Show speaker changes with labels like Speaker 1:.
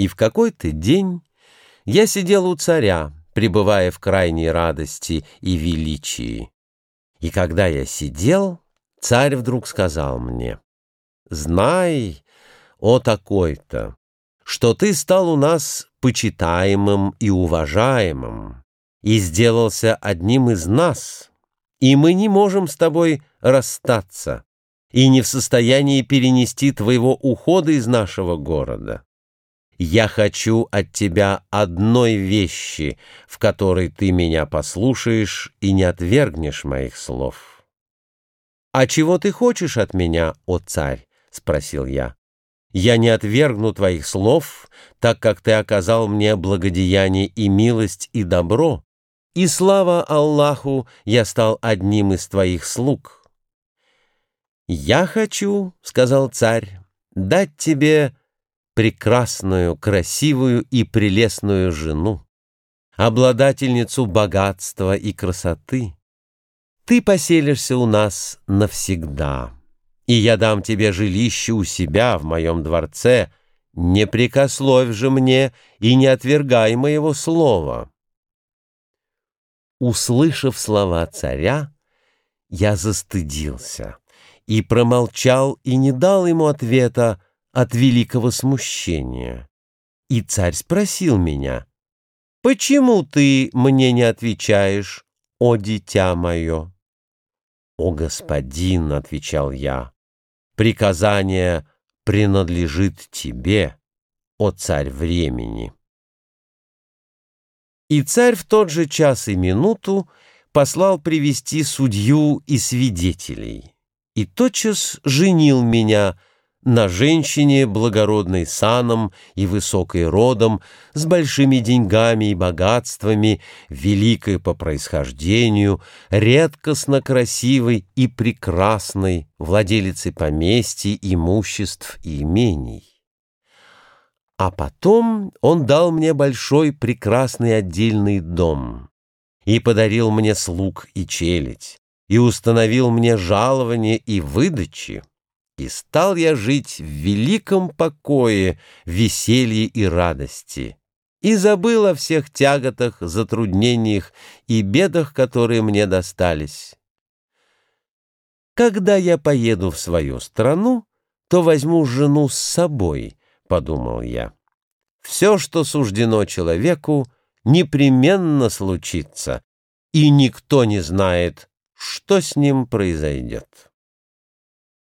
Speaker 1: И в какой-то день я сидел у царя, пребывая в крайней радости и величии. И когда я сидел, царь вдруг сказал мне, «Знай, о такой-то, что ты стал у нас почитаемым и уважаемым, и сделался одним из нас, и мы не можем с тобой расстаться, и не в состоянии перенести твоего ухода из нашего города. Я хочу от тебя одной вещи, в которой ты меня послушаешь и не отвергнешь моих слов. «А чего ты хочешь от меня, о царь?» — спросил я. «Я не отвергну твоих слов, так как ты оказал мне благодеяние и милость и добро, и слава Аллаху, я стал одним из твоих слуг». «Я хочу, — сказал царь, — дать тебе прекрасную, красивую и прелестную жену, обладательницу богатства и красоты. Ты поселишься у нас навсегда, и я дам тебе жилище у себя в моем дворце, не прикословь же мне и не отвергай моего слова. Услышав слова царя, я застыдился и промолчал и не дал ему ответа, от великого смущения. И царь спросил меня, «Почему ты мне не отвечаешь, о дитя мое?» «О господин», — отвечал я, — «приказание принадлежит тебе, о царь времени». И царь в тот же час и минуту послал привести судью и свидетелей, и тотчас женил меня, — на женщине, благородной саном и высокой родом, с большими деньгами и богатствами, великой по происхождению, редкостно красивой и прекрасной, владелицей поместьй, имуществ и имений. А потом он дал мне большой прекрасный отдельный дом и подарил мне слуг и челядь, и установил мне жалование и выдачи, и стал я жить в великом покое, веселье и радости, и забыл о всех тяготах, затруднениях и бедах, которые мне достались. Когда я поеду в свою страну, то возьму жену с собой, — подумал я. Все, что суждено человеку, непременно случится, и никто не знает, что с ним произойдет.